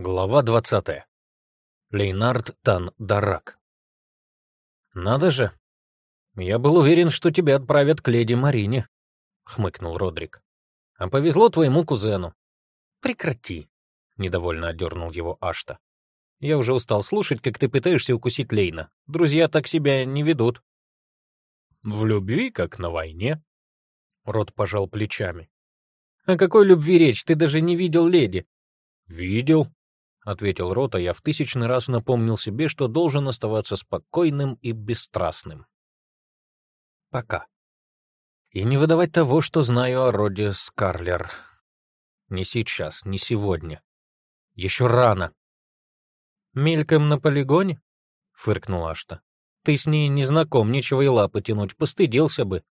Глава 20. Лейнард Тан Дарак. «Надо же! Я был уверен, что тебя отправят к леди Марине», — хмыкнул Родрик. «А повезло твоему кузену». «Прекрати», — недовольно одернул его Ашта. «Я уже устал слушать, как ты пытаешься укусить Лейна. Друзья так себя не ведут». «В любви, как на войне», — Рот пожал плечами. «О какой любви речь? Ты даже не видел леди». «Видел», ответил Рот, а я в тысячный раз напомнил себе, что должен оставаться спокойным и бесстрастным. Пока. И не выдавать того, что знаю о роде Скарлер. Не сейчас, не сегодня. Еще рано. «Мельком на полигоне?» — фыркнул Ашта. «Ты с ней не знаком, нечего и лапы тянуть, постыдился бы».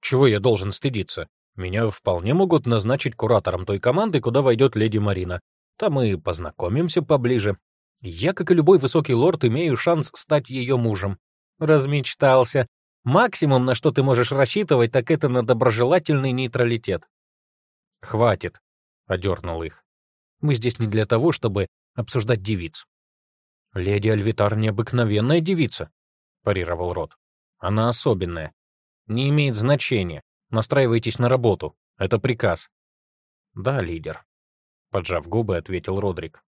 «Чего я должен стыдиться? Меня вполне могут назначить куратором той команды, куда войдет леди Марина. Там мы познакомимся поближе. Я, как и любой высокий лорд, имею шанс стать ее мужем. Размечтался. Максимум, на что ты можешь рассчитывать, так это на доброжелательный нейтралитет. Хватит, — одернул их. Мы здесь не для того, чтобы обсуждать девиц. Леди Альвитар необыкновенная девица, — парировал Рот. Она особенная. Не имеет значения. Настраивайтесь на работу. Это приказ. Да, лидер поджав губы, ответил Родрик.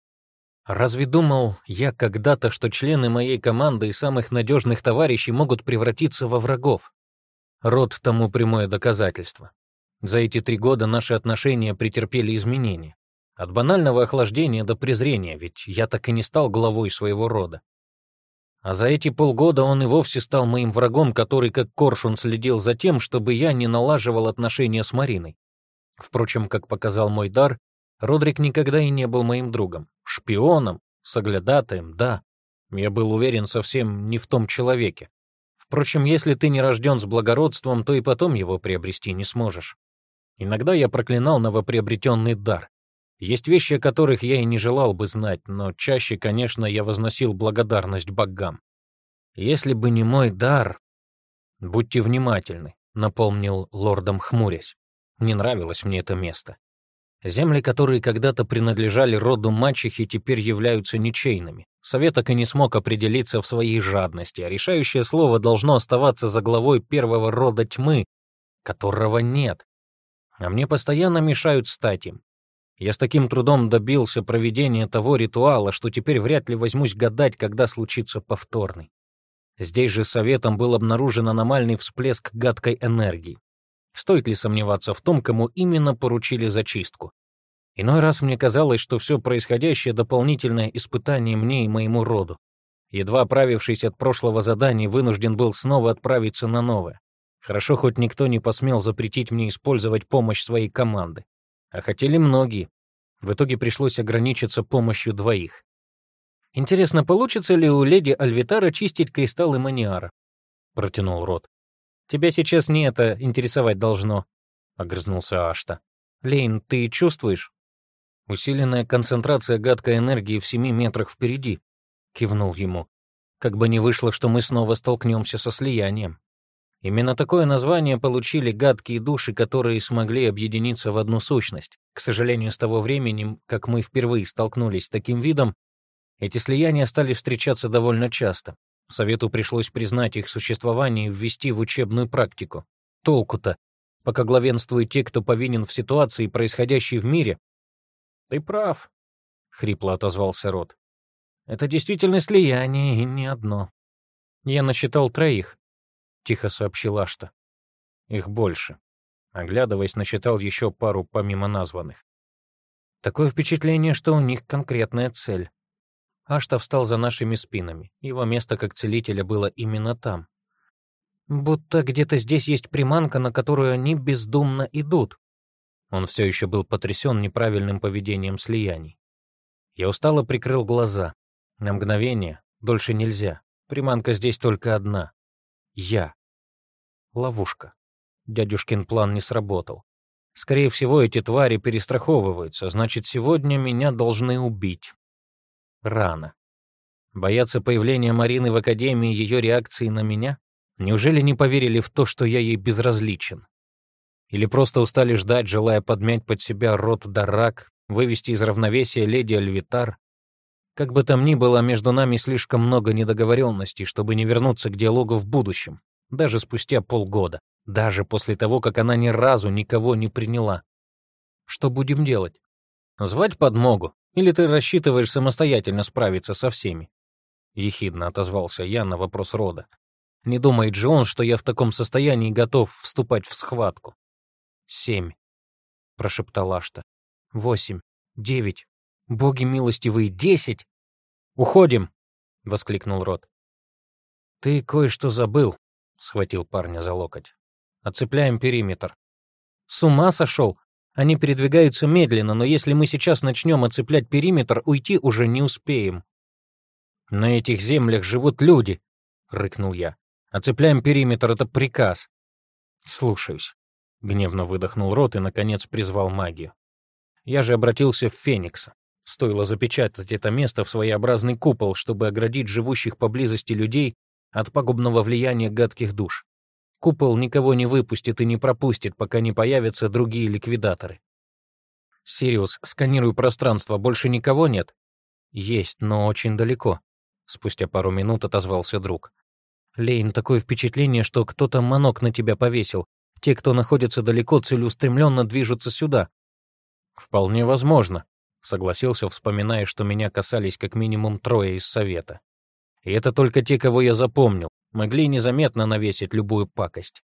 Разве думал я когда-то, что члены моей команды и самых надежных товарищей могут превратиться во врагов? Род тому прямое доказательство. За эти три года наши отношения претерпели изменения. От банального охлаждения до презрения, ведь я так и не стал главой своего рода. А за эти полгода он и вовсе стал моим врагом, который как коршун следил за тем, чтобы я не налаживал отношения с Мариной. Впрочем, как показал мой дар, Родрик никогда и не был моим другом. Шпионом, соглядатаем, да. Я был уверен совсем не в том человеке. Впрочем, если ты не рожден с благородством, то и потом его приобрести не сможешь. Иногда я проклинал новоприобретенный дар. Есть вещи, о которых я и не желал бы знать, но чаще, конечно, я возносил благодарность богам. Если бы не мой дар... Будьте внимательны, напомнил лордом хмурясь. Не нравилось мне это место. Земли, которые когда-то принадлежали роду мачехи, теперь являются ничейными. Совет так и не смог определиться в своей жадности, а решающее слово должно оставаться за главой первого рода тьмы, которого нет. А мне постоянно мешают стать им. Я с таким трудом добился проведения того ритуала, что теперь вряд ли возьмусь гадать, когда случится повторный. Здесь же советом был обнаружен аномальный всплеск гадкой энергии. Стоит ли сомневаться в том, кому именно поручили зачистку? Иной раз мне казалось, что все происходящее — дополнительное испытание мне и моему роду. Едва оправившись от прошлого задания, вынужден был снова отправиться на новое. Хорошо, хоть никто не посмел запретить мне использовать помощь своей команды. А хотели многие. В итоге пришлось ограничиться помощью двоих. «Интересно, получится ли у леди Альвитара чистить кристаллы маниара?» — протянул Рот. Тебя сейчас не это интересовать должно», — огрызнулся Ашта. «Лейн, ты чувствуешь?» «Усиленная концентрация гадкой энергии в семи метрах впереди», — кивнул ему. «Как бы ни вышло, что мы снова столкнемся со слиянием». Именно такое название получили гадкие души, которые смогли объединиться в одну сущность. К сожалению, с того времени, как мы впервые столкнулись с таким видом, эти слияния стали встречаться довольно часто. Совету пришлось признать их существование и ввести в учебную практику. Толку-то, пока главенствуют те, кто повинен в ситуации, происходящей в мире. «Ты прав», — хрипло отозвался Рот. «Это действительно слияние, и не одно. Я насчитал троих», — тихо сообщил Ашта. «Их больше». Оглядываясь, насчитал еще пару помимо названных. Такое впечатление, что у них конкретная цель. Ашта встал за нашими спинами. Его место как целителя было именно там. Будто где-то здесь есть приманка, на которую они бездумно идут. Он все еще был потрясен неправильным поведением слияний. Я устало прикрыл глаза. На мгновение, дольше нельзя. Приманка здесь только одна. Я. Ловушка. Дядюшкин план не сработал. Скорее всего, эти твари перестраховываются, значит, сегодня меня должны убить рано. Бояться появления Марины в Академии и ее реакции на меня? Неужели не поверили в то, что я ей безразличен? Или просто устали ждать, желая подмять под себя рот Дарак, вывести из равновесия леди Альвитар. Как бы там ни было, между нами слишком много недоговоренностей, чтобы не вернуться к диалогу в будущем, даже спустя полгода, даже после того, как она ни разу никого не приняла. Что будем делать? Звать подмогу? Или ты рассчитываешь самостоятельно справиться со всеми? Ехидно отозвался я на вопрос рода. Не думает же он, что я в таком состоянии готов вступать в схватку. Семь, прошептал Ашта. Восемь, девять, боги милостивые, десять. Уходим, воскликнул Род. Ты кое-что забыл, схватил парня за локоть. Оцепляем периметр. С ума сошел? Они передвигаются медленно, но если мы сейчас начнем оцеплять периметр, уйти уже не успеем. На этих землях живут люди, рыкнул я. Оцепляем периметр, это приказ. Слушаюсь. Гневно выдохнул рот и, наконец, призвал магию. Я же обратился в Феникса. Стоило запечатать это место в своеобразный купол, чтобы оградить живущих поблизости людей от пагубного влияния гадких душ. Купол никого не выпустит и не пропустит, пока не появятся другие ликвидаторы. «Сириус, сканируй пространство, больше никого нет?» «Есть, но очень далеко», — спустя пару минут отозвался друг. Лейн, такое впечатление, что кто-то манок на тебя повесил. Те, кто находится далеко, целеустремленно движутся сюда. Вполне возможно, согласился, вспоминая, что меня касались как минимум трое из совета. И это только те, кого я запомнил, могли незаметно навесить любую пакость.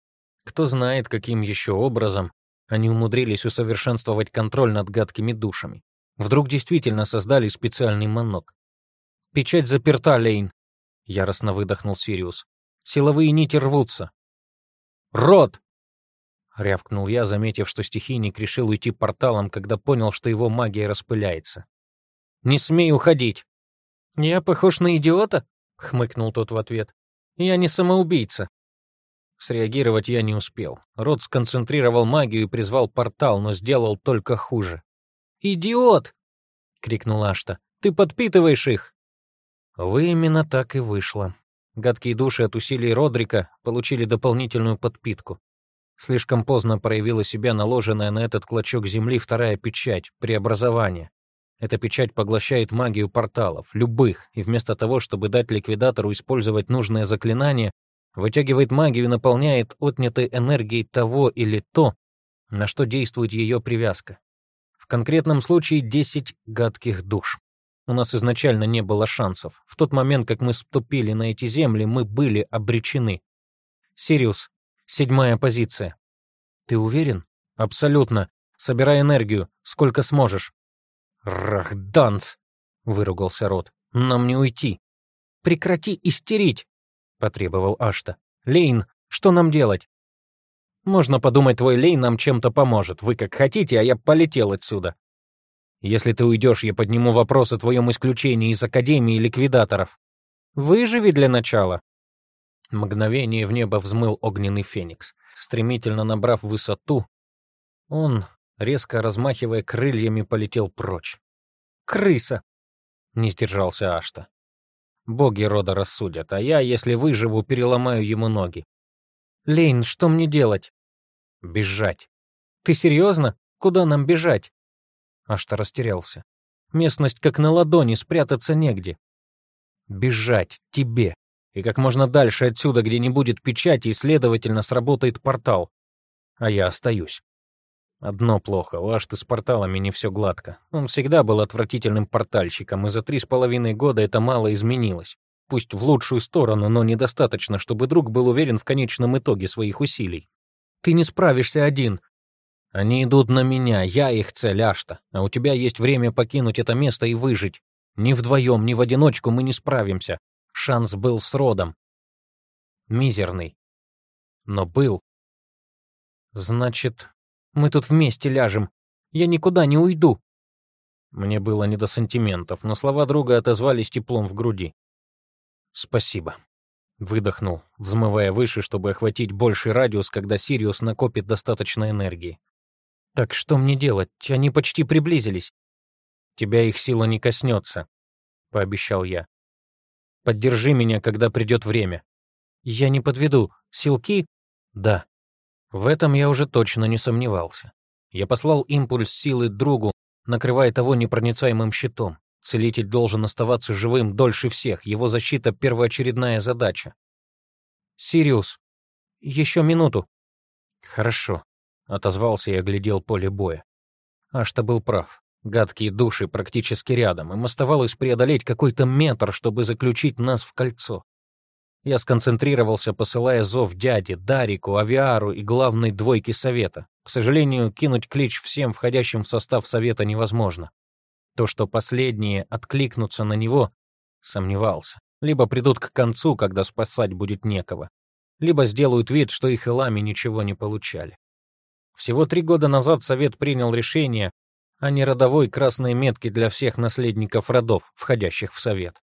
Кто знает, каким еще образом они умудрились усовершенствовать контроль над гадкими душами. Вдруг действительно создали специальный манок. «Печать заперта, Лейн!» — яростно выдохнул Сириус. Силовые нити рвутся. «Рот!» — рявкнул я, заметив, что стихийник решил уйти порталом, когда понял, что его магия распыляется. «Не смей уходить!» «Я похож на идиота?» — хмыкнул тот в ответ. «Я не самоубийца». Среагировать я не успел. Рот сконцентрировал магию и призвал портал, но сделал только хуже. «Идиот!» — крикнул Ашта. «Ты подпитываешь их!» Вы именно так и вышло. Гадкие души от усилий Родрика получили дополнительную подпитку. Слишком поздно проявила себя наложенная на этот клочок земли вторая печать — преобразование. Эта печать поглощает магию порталов, любых, и вместо того, чтобы дать ликвидатору использовать нужное заклинание, вытягивает магию и наполняет отнятой энергией того или то, на что действует ее привязка. В конкретном случае 10 гадких душ. У нас изначально не было шансов. В тот момент, как мы ступили на эти земли, мы были обречены. Сириус, седьмая позиция. Ты уверен? Абсолютно. Собирай энергию, сколько сможешь. Рахданц, выругался Рот. Нам не уйти. Прекрати истерить, потребовал Ашта. Лейн, что нам делать? Можно подумать, твой Лейн нам чем-то поможет. Вы как хотите, а я полетел отсюда. Если ты уйдешь, я подниму вопрос о твоем исключении из Академии ликвидаторов. Выживи для начала. Мгновение в небо взмыл огненный феникс. Стремительно набрав высоту, он, резко размахивая крыльями, полетел прочь. «Крыса!» — не сдержался Ашта. «Боги рода рассудят, а я, если выживу, переломаю ему ноги». «Лейн, что мне делать?» «Бежать». «Ты серьезно? Куда нам бежать?» Аж-то растерялся. Местность как на ладони, спрятаться негде. Бежать тебе. И как можно дальше отсюда, где не будет печати, и, следовательно, сработает портал. А я остаюсь. Одно плохо, у Ашты с порталами не все гладко. Он всегда был отвратительным портальщиком, и за три с половиной года это мало изменилось. Пусть в лучшую сторону, но недостаточно, чтобы друг был уверен в конечном итоге своих усилий. «Ты не справишься один», они идут на меня, я их цель, Ашта, а у тебя есть время покинуть это место и выжить. Ни вдвоем, ни в одиночку мы не справимся. Шанс был с родом. Мизерный. Но был. Значит, мы тут вместе ляжем. Я никуда не уйду. Мне было не до сантиментов, но слова друга отозвались теплом в груди. Спасибо. Выдохнул, взмывая выше, чтобы охватить больший радиус, когда Сириус накопит достаточно энергии. Так что мне делать? Они почти приблизились. Тебя их сила не коснется, пообещал я. Поддержи меня, когда придет время. Я не подведу. Силки? Да. В этом я уже точно не сомневался. Я послал импульс силы другу, накрывая того непроницаемым щитом. Целитель должен оставаться живым дольше всех, его защита — первоочередная задача. «Сириус, еще минуту». «Хорошо», — отозвался и оглядел поле боя. Ашта был прав. Гадкие души практически рядом. Им оставалось преодолеть какой-то метр, чтобы заключить нас в кольцо. Я сконцентрировался, посылая зов дяде, Дарику, Авиару и главной двойке совета. К сожалению, кинуть клич всем входящим в состав совета невозможно. То, что последние откликнутся на него, сомневался. Либо придут к концу, когда спасать будет некого, либо сделают вид, что их илами ничего не получали. Всего три года назад Совет принял решение о неродовой красной метке для всех наследников родов, входящих в Совет.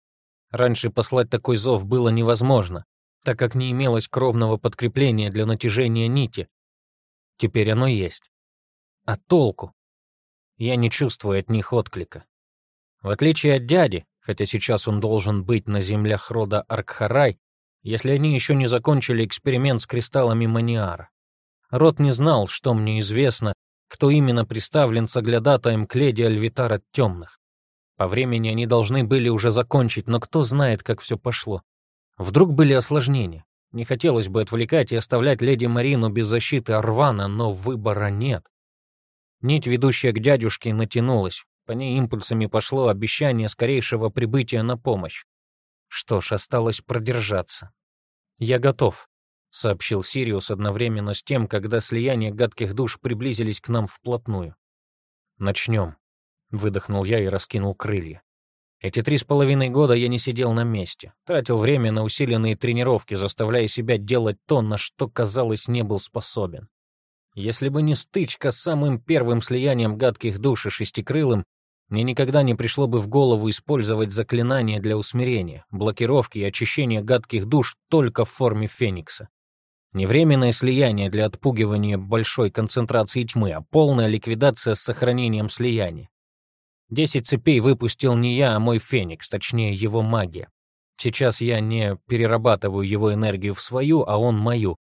Раньше послать такой зов было невозможно, так как не имелось кровного подкрепления для натяжения нити. Теперь оно есть. А толку? Я не чувствую от них отклика. В отличие от дяди, хотя сейчас он должен быть на землях рода Аркхарай, если они еще не закончили эксперимент с кристаллами Маниара. Род не знал, что мне известно, кто именно приставлен соглядатаем к леди Альвитара Темных. По времени они должны были уже закончить, но кто знает, как все пошло. Вдруг были осложнения. Не хотелось бы отвлекать и оставлять леди Марину без защиты Арвана, но выбора нет. Нить, ведущая к дядюшке, натянулась. По ней импульсами пошло обещание скорейшего прибытия на помощь. Что ж, осталось продержаться. «Я готов», — сообщил Сириус одновременно с тем, когда слияние гадких душ приблизились к нам вплотную. «Начнем», — выдохнул я и раскинул крылья. Эти три с половиной года я не сидел на месте, тратил время на усиленные тренировки, заставляя себя делать то, на что, казалось, не был способен. Если бы не стычка с самым первым слиянием гадких душ и шестикрылым, мне никогда не пришло бы в голову использовать заклинания для усмирения, блокировки и очищения гадких душ только в форме феникса. Не временное слияние для отпугивания большой концентрации тьмы, а полная ликвидация с сохранением слияния. Десять цепей выпустил не я, а мой Феникс, точнее его магия. Сейчас я не перерабатываю его энергию в свою, а он мою.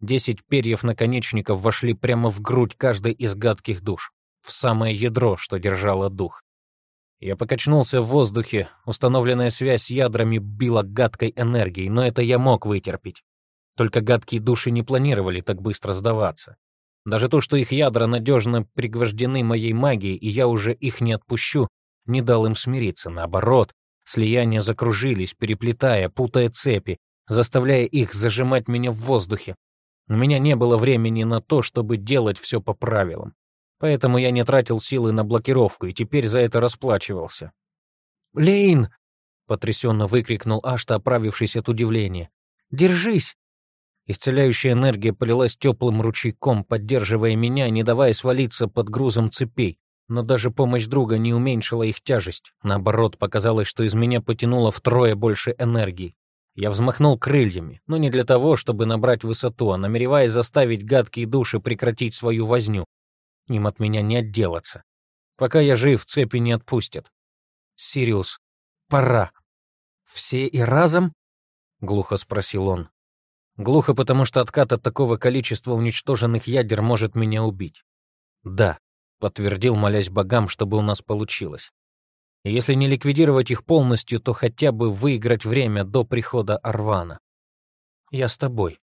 Десять перьев наконечников вошли прямо в грудь каждой из гадких душ, в самое ядро, что держало дух. Я покачнулся в воздухе, установленная связь с ядрами била гадкой энергией, но это я мог вытерпеть. Только гадкие души не планировали так быстро сдаваться. Даже то, что их ядра надежно пригвождены моей магией, и я уже их не отпущу, не дал им смириться. Наоборот, слияния закружились, переплетая, путая цепи, заставляя их зажимать меня в воздухе. У меня не было времени на то, чтобы делать все по правилам. Поэтому я не тратил силы на блокировку и теперь за это расплачивался. «Лейн!» — потрясенно выкрикнул Ашта, оправившись от удивления. «Держись!» Исцеляющая энергия полилась теплым ручейком, поддерживая меня, не давая свалиться под грузом цепей. Но даже помощь друга не уменьшила их тяжесть. Наоборот, показалось, что из меня потянуло втрое больше энергии. Я взмахнул крыльями, но не для того, чтобы набрать высоту, а намереваясь заставить гадкие души прекратить свою возню. Им от меня не отделаться. Пока я жив, цепи не отпустят. «Сириус, пора». «Все и разом?» — глухо спросил он. Глухо, потому что откат от такого количества уничтоженных ядер может меня убить. Да, подтвердил, молясь богам, чтобы у нас получилось. И если не ликвидировать их полностью, то хотя бы выиграть время до прихода Арвана. Я с тобой,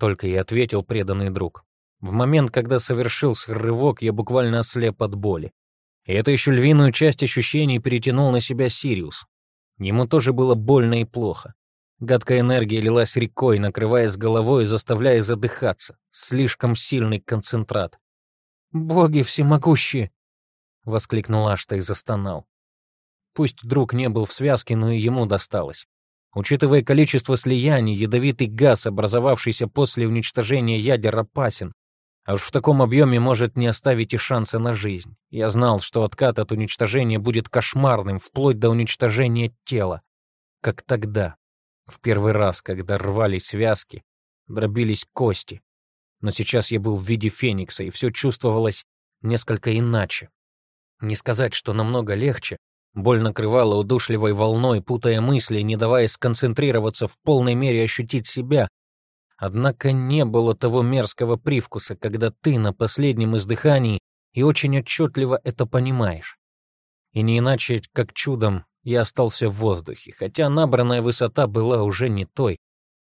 только и ответил преданный друг. В момент, когда совершился рывок, я буквально ослеп от боли. И это еще львиную часть ощущений перетянул на себя Сириус. Ему тоже было больно и плохо. Гадкая энергия лилась рекой, накрывая с головой и заставляя задыхаться. Слишком сильный концентрат. «Боги всемогущие!» — воскликнул Ашта и застонал. Пусть друг не был в связке, но и ему досталось. Учитывая количество слияний, ядовитый газ, образовавшийся после уничтожения ядер, опасен. А уж в таком объеме может не оставить и шанса на жизнь. Я знал, что откат от уничтожения будет кошмарным, вплоть до уничтожения тела. Как тогда, в первый раз, когда рвались связки, дробились кости. Но сейчас я был в виде феникса, и все чувствовалось несколько иначе. Не сказать, что намного легче. Боль накрывала удушливой волной, путая мысли, не давая сконцентрироваться в полной мере ощутить себя. Однако не было того мерзкого привкуса, когда ты на последнем издыхании и очень отчетливо это понимаешь. И не иначе, как чудом, я остался в воздухе, хотя набранная высота была уже не той.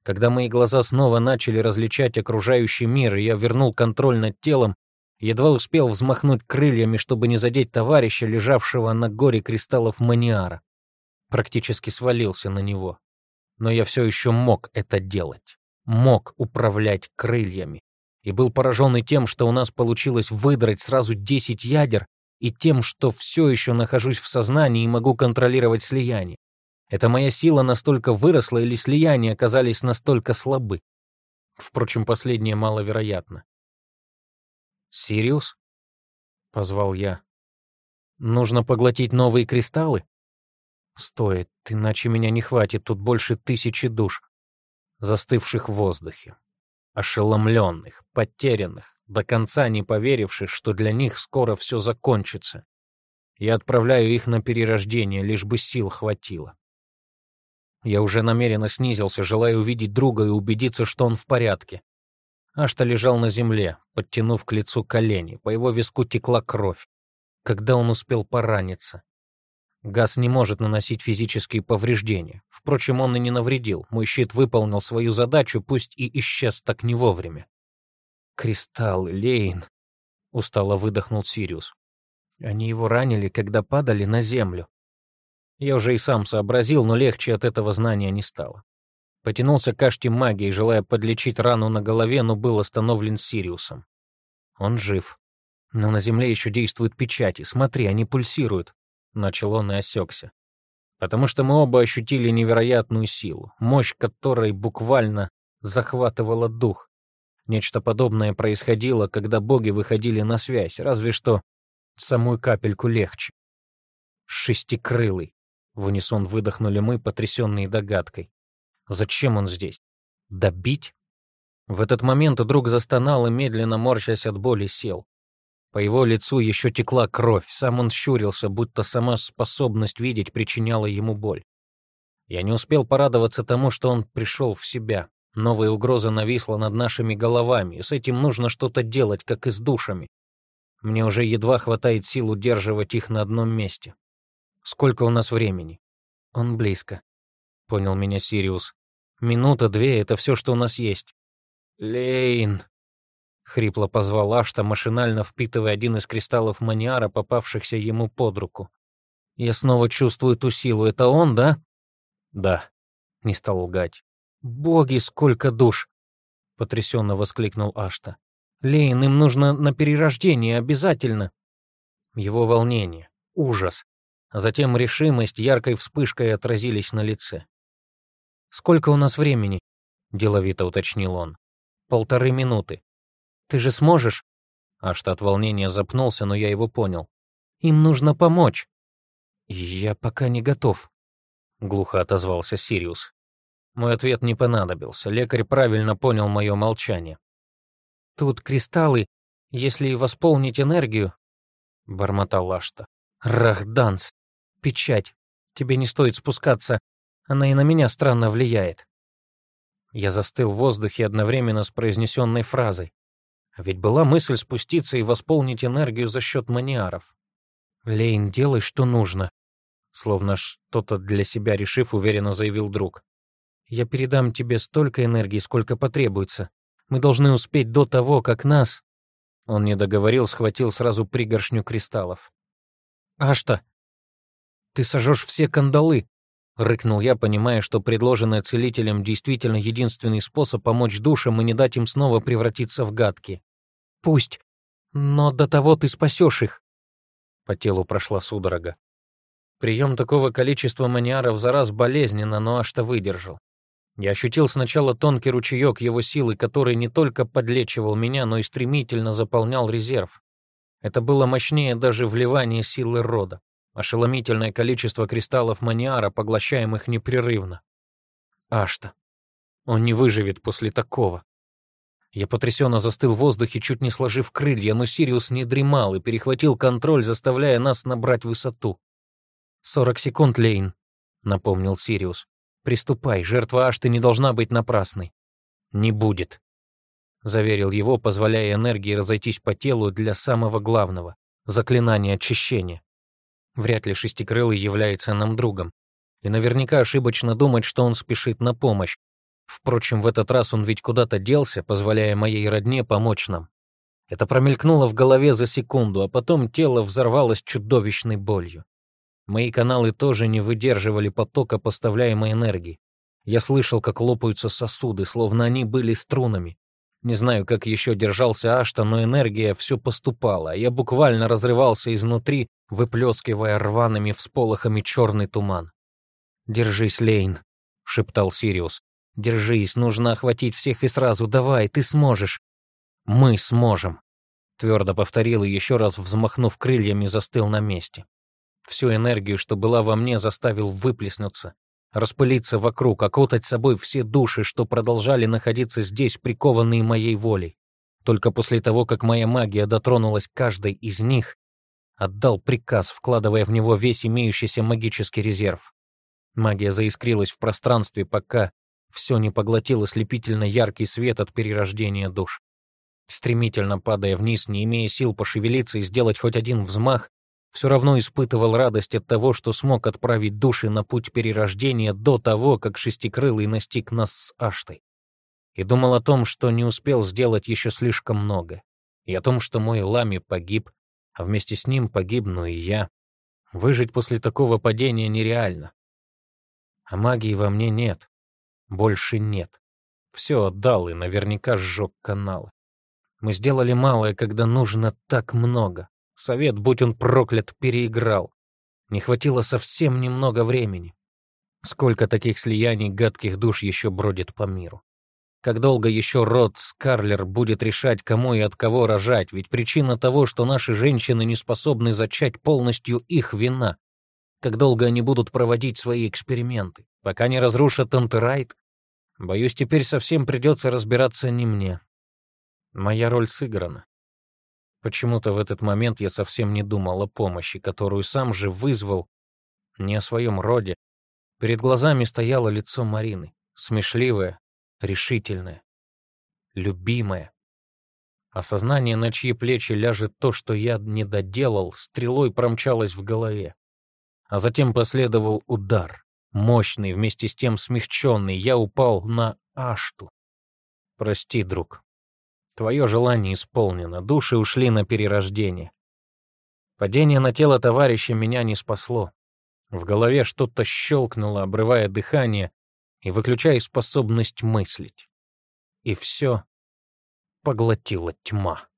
Когда мои глаза снова начали различать окружающий мир, и я вернул контроль над телом, едва успел взмахнуть крыльями, чтобы не задеть товарища, лежавшего на горе кристаллов маниара. Практически свалился на него. Но я все еще мог это делать. Мог управлять крыльями. И был поражен и тем, что у нас получилось выдрать сразу 10 ядер, и тем, что все еще нахожусь в сознании и могу контролировать слияние. Эта моя сила настолько выросла или слияния оказались настолько слабы. Впрочем, последнее маловероятно. «Сириус?» — позвал я. «Нужно поглотить новые кристаллы?» «Стоит, иначе меня не хватит, тут больше тысячи душ, застывших в воздухе, ошеломленных, потерянных, до конца не поверивших, что для них скоро все закончится. Я отправляю их на перерождение, лишь бы сил хватило. Я уже намеренно снизился, желая увидеть друга и убедиться, что он в порядке. Ашта лежал на земле, подтянув к лицу колени, по его виску текла кровь. Когда он успел пораниться? Газ не может наносить физические повреждения. Впрочем, он и не навредил. Мой щит выполнил свою задачу, пусть и исчез так не вовремя. «Кристаллы, Лейн!» — устало выдохнул Сириус. Они его ранили, когда падали на землю. Я уже и сам сообразил, но легче от этого знания не стало. Потянулся к каште магии, желая подлечить рану на голове, но был остановлен Сириусом. Он жив. Но на земле еще действуют печати. Смотри, они пульсируют. Начал он и осекся. Потому что мы оба ощутили невероятную силу, мощь которой буквально захватывала дух. Нечто подобное происходило, когда боги выходили на связь, разве что самую капельку легче. Шестикрылый. В унисон выдохнули мы, потрясенные догадкой. Зачем он здесь? Добить? В этот момент друг застонал и, медленно морщась от боли, сел. По его лицу еще текла кровь, сам он щурился, будто сама способность видеть причиняла ему боль. Я не успел порадоваться тому, что он пришел в себя. Новая угроза нависла над нашими головами, и с этим нужно что-то делать, как и с душами. Мне уже едва хватает сил удерживать их на одном месте. Сколько у нас времени? Он близко. — понял меня Сириус. «Минута-две — это все, что у нас есть». «Лейн!» — хрипло позвал Ашта, машинально впитывая один из кристаллов маниара, попавшихся ему под руку. «Я снова чувствую ту силу. Это он, да?» «Да», — не стал лгать. «Боги, сколько душ!» — потрясенно воскликнул Ашта. «Лейн, им нужно на перерождение, обязательно!» Его волнение, ужас, а затем решимость яркой вспышкой отразились на лице. «Сколько у нас времени?» — деловито уточнил он. «Полторы минуты. Ты же сможешь?» Аж от волнения запнулся, но я его понял. «Им нужно помочь». «Я пока не готов», — глухо отозвался Сириус. Мой ответ не понадобился. Лекарь правильно понял мое молчание. «Тут кристаллы, если восполнить энергию...» — бормотал Ашта. «Рахданс! Печать! Тебе не стоит спускаться она и на меня странно влияет. Я застыл в воздухе одновременно с произнесенной фразой. А ведь была мысль спуститься и восполнить энергию за счет маниаров. «Лейн, делай, что нужно», — словно что-то для себя решив, уверенно заявил друг. «Я передам тебе столько энергии, сколько потребуется. Мы должны успеть до того, как нас...» Он не договорил, схватил сразу пригоршню кристаллов. «Ашта, ты сожжешь все кандалы, — рыкнул я, понимая, что предложенное целителем действительно единственный способ помочь душам и не дать им снова превратиться в гадки. «Пусть, но до того ты спасешь их». По телу прошла судорога. Прием такого количества маниаров за раз болезненно, но аж-то выдержал. Я ощутил сначала тонкий ручеек его силы, который не только подлечивал меня, но и стремительно заполнял резерв. Это было мощнее даже вливания силы рода. Ошеломительное количество кристаллов маниара, поглощаемых непрерывно. Ашта. Он не выживет после такого. Я потрясенно застыл в воздухе, чуть не сложив крылья, но Сириус не дремал и перехватил контроль, заставляя нас набрать высоту. «Сорок секунд, Лейн», — напомнил Сириус. «Приступай, жертва Ашты не должна быть напрасной». «Не будет», — заверил его, позволяя энергии разойтись по телу для самого главного заклинание очищения. Вряд ли Шестикрылый является нам другом. И наверняка ошибочно думать, что он спешит на помощь. Впрочем, в этот раз он ведь куда-то делся, позволяя моей родне помочь нам. Это промелькнуло в голове за секунду, а потом тело взорвалось чудовищной болью. Мои каналы тоже не выдерживали потока поставляемой энергии. Я слышал, как лопаются сосуды, словно они были струнами. Не знаю, как еще держался Ашта, но энергия все поступала, а я буквально разрывался изнутри, выплескивая рваными всполохами черный туман. «Держись, Лейн», — шептал Сириус. «Держись, нужно охватить всех и сразу. Давай, ты сможешь». «Мы сможем», — твердо повторил и еще раз, взмахнув крыльями, застыл на месте. Всю энергию, что была во мне, заставил выплеснуться, распылиться вокруг, окутать собой все души, что продолжали находиться здесь, прикованные моей волей. Только после того, как моя магия дотронулась каждой из них, отдал приказ, вкладывая в него весь имеющийся магический резерв. Магия заискрилась в пространстве, пока все не поглотило слепительно яркий свет от перерождения душ. Стремительно падая вниз, не имея сил пошевелиться и сделать хоть один взмах, все равно испытывал радость от того, что смог отправить души на путь перерождения до того, как Шестикрылый настиг нас с Аштой. И думал о том, что не успел сделать еще слишком много, и о том, что мой Лами погиб, а вместе с ним погибну и я. Выжить после такого падения нереально. А магии во мне нет. Больше нет. Все отдал и наверняка сжег каналы. Мы сделали малое, когда нужно так много. Совет, будь он проклят, переиграл. Не хватило совсем немного времени. Сколько таких слияний гадких душ еще бродит по миру? Как долго еще род Скарлер будет решать, кому и от кого рожать? Ведь причина того, что наши женщины не способны зачать, полностью их вина. Как долго они будут проводить свои эксперименты? Пока не разрушат Антерайт? Боюсь, теперь совсем придется разбираться не мне. Моя роль сыграна. Почему-то в этот момент я совсем не думал о помощи, которую сам же вызвал, не о своем роде. Перед глазами стояло лицо Марины, смешливое, решительное, любимое. Осознание, на чьи плечи ляжет то, что я не доделал, стрелой промчалось в голове. А затем последовал удар, мощный, вместе с тем смягченный. Я упал на Ашту. Прости, друг, Твое желание исполнено, души ушли на перерождение. Падение на тело товарища меня не спасло. В голове что-то щелкнуло, обрывая дыхание и выключая способность мыслить. И все поглотила тьма.